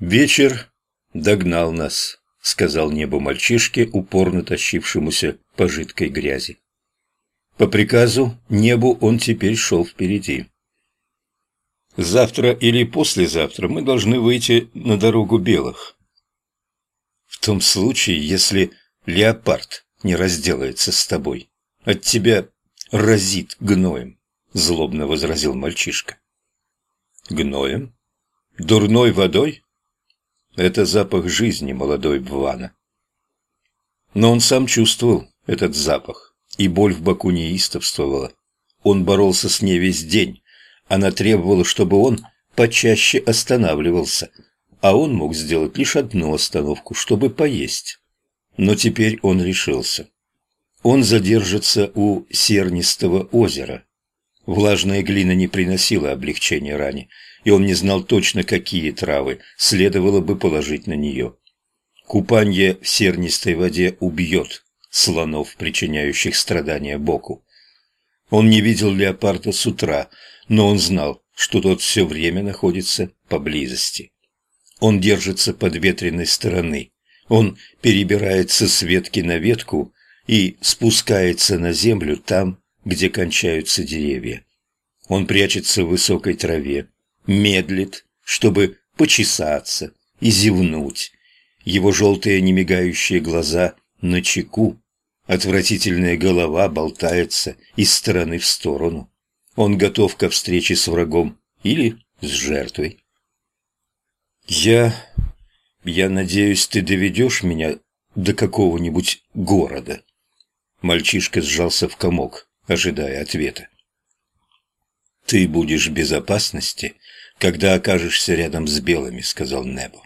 Вечер догнал нас, сказал небо мальчишке, упорно тащившемуся по жидкой грязи. По приказу небу он теперь шел впереди. Завтра или послезавтра мы должны выйти на дорогу белых. В том случае, если леопард не разделается с тобой, от тебя разит гноем, злобно возразил мальчишка. Гноем? Дурной водой? Это запах жизни молодой Бвана. Но он сам чувствовал этот запах, и боль в боку неистовствовала. Он боролся с ней весь день. Она требовала, чтобы он почаще останавливался, а он мог сделать лишь одну остановку, чтобы поесть. Но теперь он решился. Он задержится у Сернистого озера. Влажная глина не приносила облегчения ране, и он не знал точно, какие травы следовало бы положить на нее. Купание в сернистой воде убьет слонов, причиняющих страдания боку. Он не видел леопарда с утра, но он знал, что тот все время находится поблизости. Он держится под ветреной стороны. Он перебирается с ветки на ветку и спускается на землю там, где кончаются деревья. Он прячется в высокой траве, медлит, чтобы почесаться и зевнуть. Его желтые немигающие глаза на чеку, отвратительная голова болтается из стороны в сторону. Он готов ко встрече с врагом или с жертвой. «Я... я надеюсь, ты доведешь меня до какого-нибудь города?» Мальчишка сжался в комок, ожидая ответа. «Ты будешь в безопасности, когда окажешься рядом с белыми», — сказал Небо.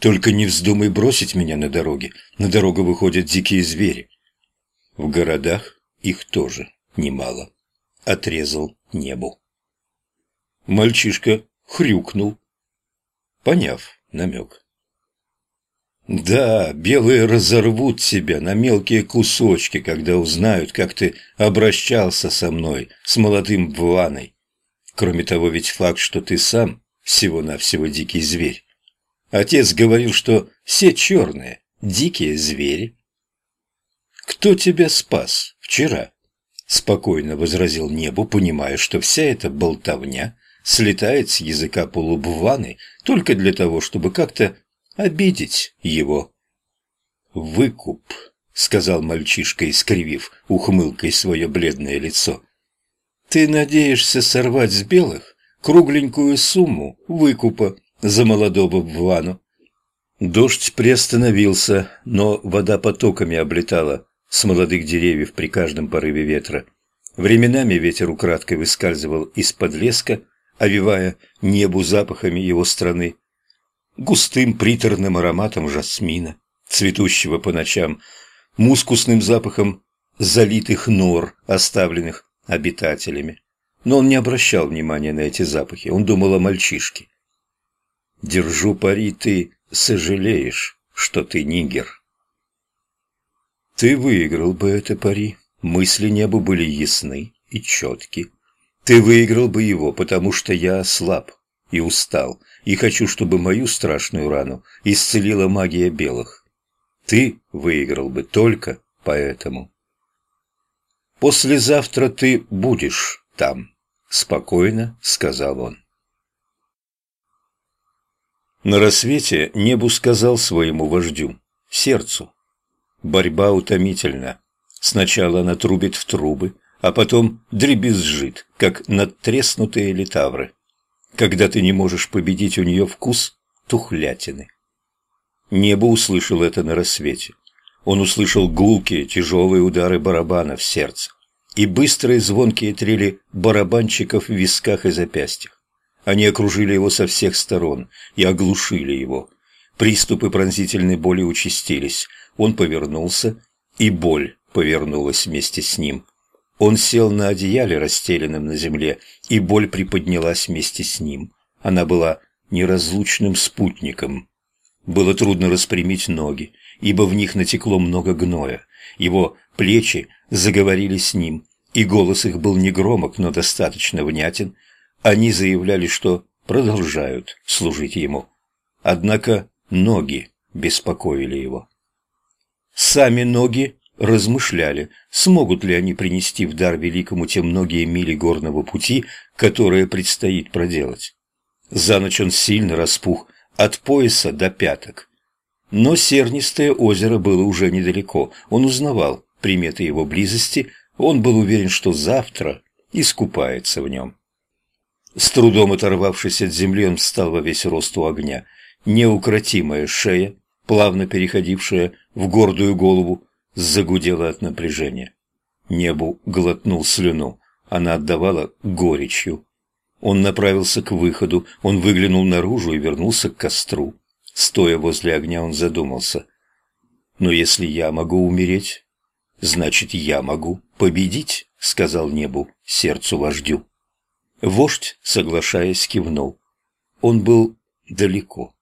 «Только не вздумай бросить меня на дороге. На дорогу выходят дикие звери. В городах их тоже немало», — отрезал Небу. Мальчишка хрюкнул, поняв намек. Да, белые разорвут тебя на мелкие кусочки, когда узнают, как ты обращался со мной, с молодым Бваной. Кроме того, ведь факт, что ты сам всего-навсего дикий зверь. Отец говорил, что все черные – дикие звери. «Кто тебя спас вчера?» – спокойно возразил небу, понимая, что вся эта болтовня слетает с языка полубваны только для того, чтобы как-то обидеть его. «Выкуп», — сказал мальчишка, искривив ухмылкой свое бледное лицо. «Ты надеешься сорвать с белых кругленькую сумму выкупа за молодого Вану?» Дождь приостановился, но вода потоками облетала с молодых деревьев при каждом порыве ветра. Временами ветер украдкой выскальзывал из-под леска, овивая небу запахами его страны, густым приторным ароматом жасмина, цветущего по ночам, мускусным запахом залитых нор, оставленных обитателями. Но он не обращал внимания на эти запахи, он думал о мальчишке. «Держу пари, ты сожалеешь, что ты нигер». Ты выиграл бы это пари, мысли небу были ясны и четки. Ты выиграл бы его, потому что я слаб и устал, и хочу, чтобы мою страшную рану исцелила магия белых. Ты выиграл бы только поэтому. «Послезавтра ты будешь там», — спокойно сказал он. На рассвете Небу сказал своему вождю, сердцу, «Борьба утомительна. Сначала она трубит в трубы, а потом дребезжит, как надтреснутые литавры когда ты не можешь победить у нее вкус тухлятины. Небо услышал это на рассвете. Он услышал гулкие, тяжелые удары барабана в сердце и быстрые звонкие трели барабанчиков в висках и запястьях. Они окружили его со всех сторон и оглушили его. Приступы пронзительной боли участились. Он повернулся, и боль повернулась вместе с ним. Он сел на одеяле, расстеленном на земле, и боль приподнялась вместе с ним. Она была неразлучным спутником. Было трудно распрямить ноги, ибо в них натекло много гноя. Его плечи заговорили с ним, и голос их был негромок, но достаточно внятен. Они заявляли, что продолжают служить ему. Однако ноги беспокоили его. Сами ноги размышляли, смогут ли они принести в дар великому те многие мили горного пути, которые предстоит проделать. За ночь он сильно распух от пояса до пяток. Но сернистое озеро было уже недалеко, он узнавал приметы его близости, он был уверен, что завтра искупается в нем. С трудом оторвавшись от земли, он встал во весь рост у огня. Неукротимая шея, плавно переходившая в гордую голову, загудела от напряжения. Небу глотнул слюну, она отдавала горечью. Он направился к выходу, он выглянул наружу и вернулся к костру. Стоя возле огня, он задумался. «Но если я могу умереть, значит, я могу победить», — сказал небу, сердцу вождю. Вождь, соглашаясь, кивнул. Он был далеко.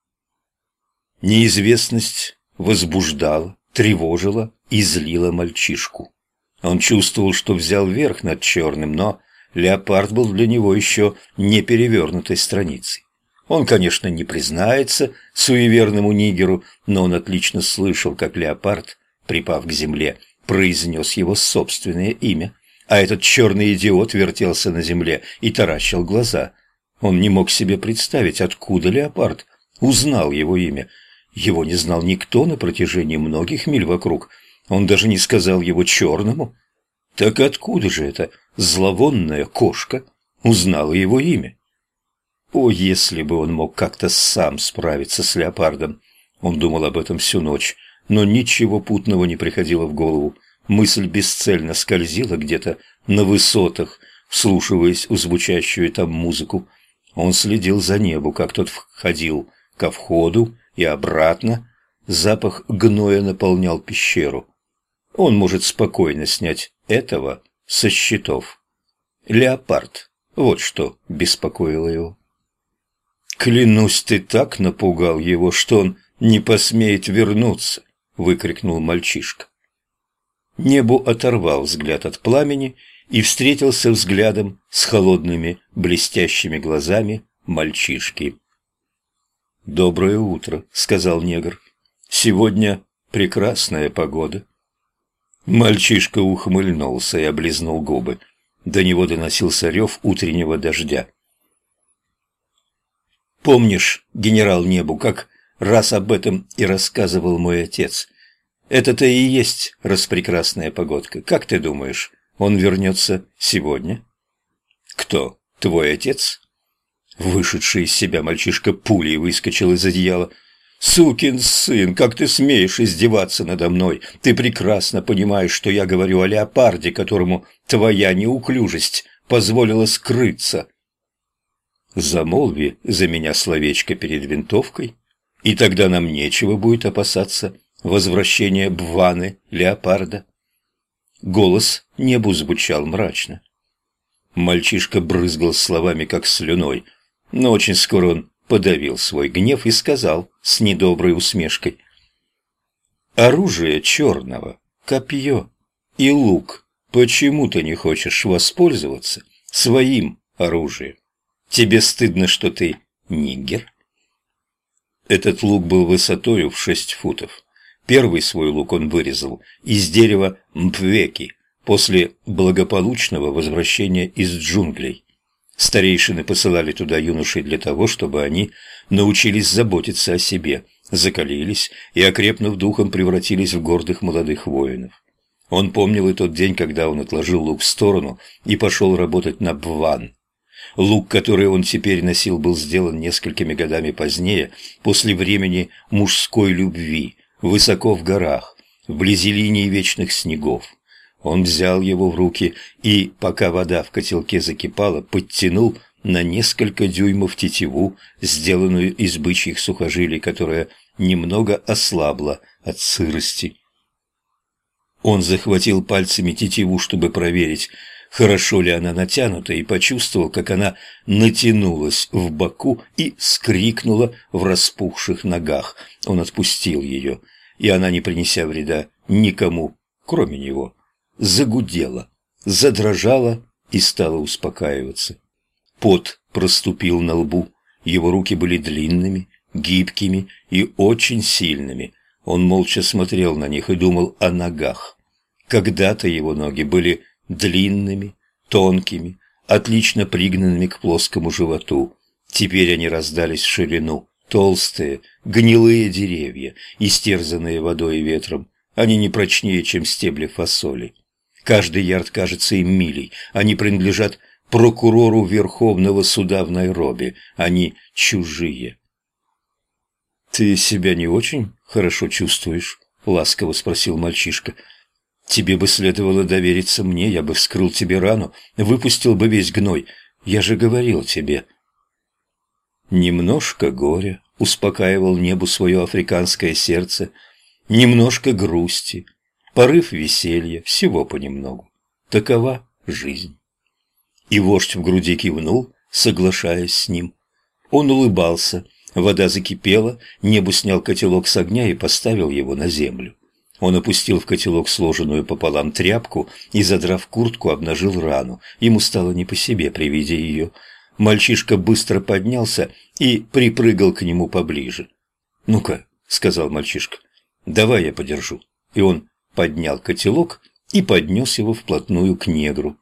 Неизвестность возбуждала, тревожила и злила мальчишку. Он чувствовал, что взял верх над черным, но леопард был для него еще не перевернутой страницей. Он, конечно, не признается суеверному нигеру, но он отлично слышал, как леопард, припав к земле, произнес его собственное имя, а этот черный идиот вертелся на земле и таращил глаза. Он не мог себе представить, откуда леопард узнал его имя. Его не знал никто на протяжении многих миль вокруг. Он даже не сказал его черному. Так откуда же эта зловонная кошка узнала его имя? О, если бы он мог как-то сам справиться с леопардом! Он думал об этом всю ночь, но ничего путного не приходило в голову. Мысль бесцельно скользила где-то на высотах, вслушиваясь в звучащую там музыку. Он следил за небу, как тот входил ко входу и обратно. Запах гноя наполнял пещеру. Он может спокойно снять этого со счетов. Леопард. Вот что беспокоило его. «Клянусь, ты так напугал его, что он не посмеет вернуться!» — выкрикнул мальчишка. Небу оторвал взгляд от пламени и встретился взглядом с холодными блестящими глазами мальчишки. «Доброе утро», — сказал негр. «Сегодня прекрасная погода». Мальчишка ухмыльнулся и облизнул губы. До него доносился рев утреннего дождя. Помнишь, генерал Небу, как раз об этом и рассказывал мой отец? Это-то и есть распрекрасная погодка. Как ты думаешь, он вернется сегодня? Кто? Твой отец? Вышедший из себя мальчишка пулей выскочил из одеяла. «Сукин сын, как ты смеешь издеваться надо мной? Ты прекрасно понимаешь, что я говорю о леопарде, которому твоя неуклюжесть позволила скрыться». Замолви за меня словечко перед винтовкой, и тогда нам нечего будет опасаться возвращения Бваны Леопарда. Голос небу звучал мрачно. Мальчишка брызгал словами, как слюной, но очень скоро он подавил свой гнев и сказал с недоброй усмешкой. «Оружие черного, копье и лук. Почему ты не хочешь воспользоваться своим оружием?» Тебе стыдно, что ты нигер?» Этот лук был высотою в шесть футов. Первый свой лук он вырезал из дерева мпвеки после благополучного возвращения из джунглей. Старейшины посылали туда юношей для того, чтобы они научились заботиться о себе, закалились и, окрепнув духом, превратились в гордых молодых воинов. Он помнил и тот день, когда он отложил лук в сторону и пошел работать на Бван, Лук, который он теперь носил, был сделан несколькими годами позднее, после времени мужской любви, высоко в горах, вблизи линии вечных снегов. Он взял его в руки и, пока вода в котелке закипала, подтянул на несколько дюймов тетиву, сделанную из бычьих сухожилий, которая немного ослабла от сырости. Он захватил пальцами тетиву, чтобы проверить, хорошо ли она натянута, и почувствовал, как она натянулась в боку и скрикнула в распухших ногах. Он отпустил ее, и она, не принеся вреда никому, кроме него, загудела, задрожала и стала успокаиваться. Пот проступил на лбу, Его руки были длинными, гибкими и очень сильными. Он молча смотрел на них и думал о ногах. Когда-то его ноги были длинными, тонкими, отлично пригнанными к плоскому животу. Теперь они раздались в ширину, толстые, гнилые деревья, истерзанные водой и ветром. Они не прочнее, чем стебли фасоли. Каждый ярд кажется им милей. Они принадлежат прокурору Верховного суда в Найроби. Они чужие. «Ты себя не очень хорошо чувствуешь?» — ласково спросил мальчишка. «Тебе бы следовало довериться мне, я бы вскрыл тебе рану, выпустил бы весь гной. Я же говорил тебе». Немножко горя успокаивал небу свое африканское сердце, немножко грусти, порыв веселья, всего понемногу. Такова жизнь. И вождь в груди кивнул, соглашаясь с ним. Он улыбался, вода закипела, небо снял котелок с огня и поставил его на землю. Он опустил в котелок сложенную пополам тряпку и, задрав куртку, обнажил рану. Ему стало не по себе при виде ее. Мальчишка быстро поднялся и припрыгал к нему поближе. «Ну-ка», — сказал мальчишка, — «давай я подержу». И он поднял котелок и поднес его вплотную к негру.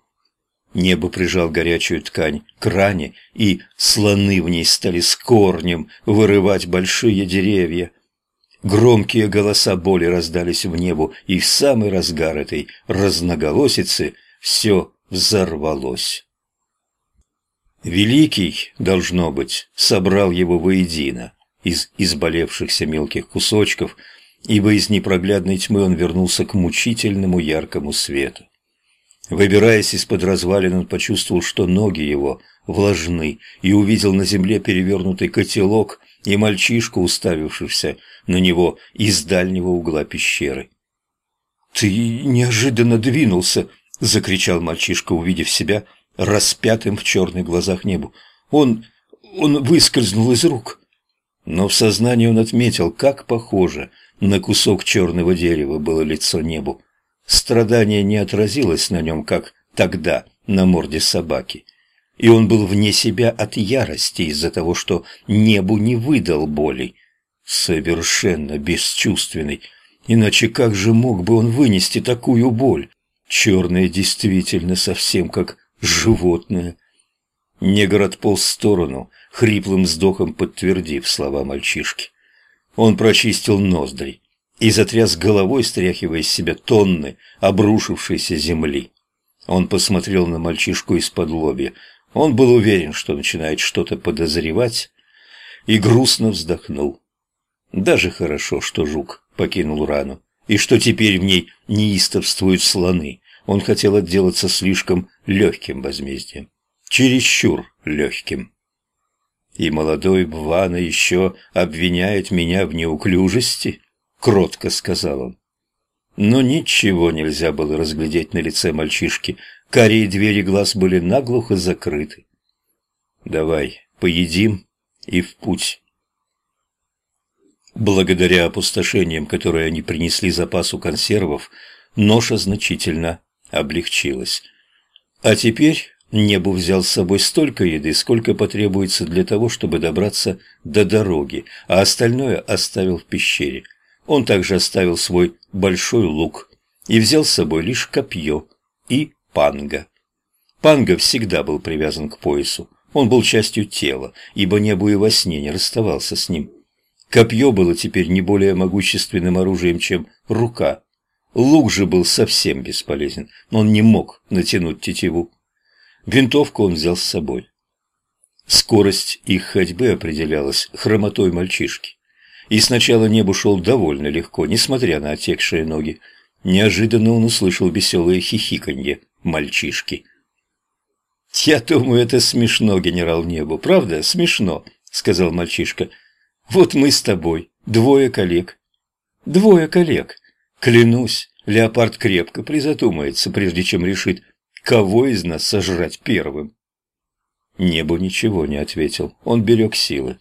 Небо прижал горячую ткань к ране, и слоны в ней стали с корнем вырывать большие деревья. Громкие голоса боли раздались в небо, и в самый разгар этой разноголосицы все взорвалось. Великий, должно быть, собрал его воедино из изболевшихся мелких кусочков, ибо из непроглядной тьмы он вернулся к мучительному яркому свету. Выбираясь из-под развалин, он почувствовал, что ноги его влажны, и увидел на земле перевернутый котелок и мальчишку, уставившийся на него из дальнего угла пещеры. «Ты неожиданно двинулся!» — закричал мальчишка, увидев себя распятым в черных глазах небу. «Он... он выскользнул из рук!» Но в сознании он отметил, как похоже на кусок черного дерева было лицо небу. Страдание не отразилось на нем, как тогда на морде собаки. И он был вне себя от ярости из-за того, что небу не выдал боли. Совершенно бесчувственный. Иначе как же мог бы он вынести такую боль? Черное действительно совсем как животное. Негр отполз в сторону, хриплым вздохом подтвердив слова мальчишки. Он прочистил ноздри и затряс головой, стряхивая из себя тонны обрушившейся земли. Он посмотрел на мальчишку из-под лобья. Он был уверен, что начинает что-то подозревать, и грустно вздохнул. Даже хорошо, что жук покинул рану, и что теперь в ней неистовствуют слоны. Он хотел отделаться слишком легким возмездием, чересчур легким. И молодой Бвана еще обвиняет меня в неуклюжести? кротко сказал он. Но ничего нельзя было разглядеть на лице мальчишки. Карие двери глаз были наглухо закрыты. «Давай, поедим и в путь». Благодаря опустошениям, которые они принесли запасу консервов, ноша значительно облегчилась. А теперь Небу взял с собой столько еды, сколько потребуется для того, чтобы добраться до дороги, а остальное оставил в пещере – он также оставил свой большой лук и взял с собой лишь копье и панга. Панга всегда был привязан к поясу. Он был частью тела, ибо небо и во сне не расставался с ним. Копье было теперь не более могущественным оружием, чем рука. Лук же был совсем бесполезен, он не мог натянуть тетиву. Винтовку он взял с собой. Скорость их ходьбы определялась хромотой мальчишки. И сначала небу шел довольно легко, несмотря на отекшие ноги. Неожиданно он услышал веселое хихиканье мальчишки. «Я думаю, это смешно, генерал Небу, правда? Смешно», — сказал мальчишка. «Вот мы с тобой, двое коллег». «Двое коллег. Клянусь, леопард крепко призадумается, прежде чем решит, кого из нас сожрать первым». Небу ничего не ответил, он берег силы.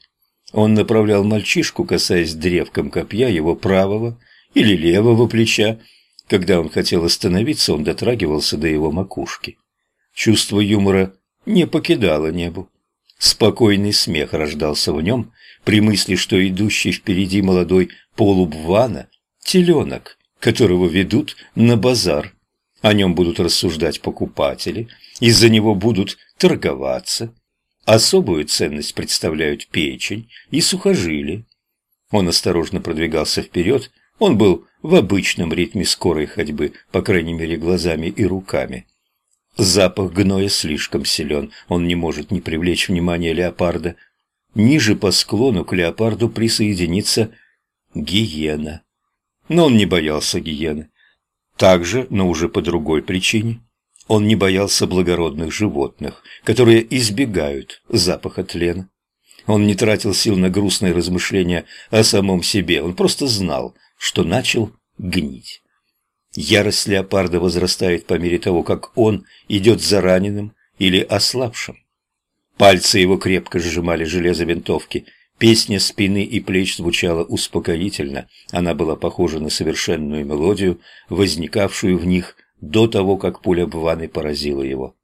Он направлял мальчишку, касаясь древком копья его правого или левого плеча. Когда он хотел остановиться, он дотрагивался до его макушки. Чувство юмора не покидало небу. Спокойный смех рождался в нем при мысли, что идущий впереди молодой полубвана – теленок, которого ведут на базар. О нем будут рассуждать покупатели, из-за него будут торговаться. Особую ценность представляют печень и сухожилия. Он осторожно продвигался вперед, он был в обычном ритме скорой ходьбы, по крайней мере глазами и руками. Запах гноя слишком силен, он не может не привлечь внимание леопарда. Ниже по склону к леопарду присоединится гиена. Но он не боялся гиены. Также, но уже по другой причине. Он не боялся благородных животных, которые избегают запаха тлена. Он не тратил сил на грустные размышления о самом себе, он просто знал, что начал гнить. Ярость леопарда возрастает по мере того, как он идет за раненым или ослабшим. Пальцы его крепко сжимали железо винтовки. Песня спины и плеч звучала успокоительно. Она была похожа на совершенную мелодию, возникавшую в них до того, как пуля Бваны поразила его.